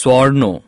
સ્વર્ણો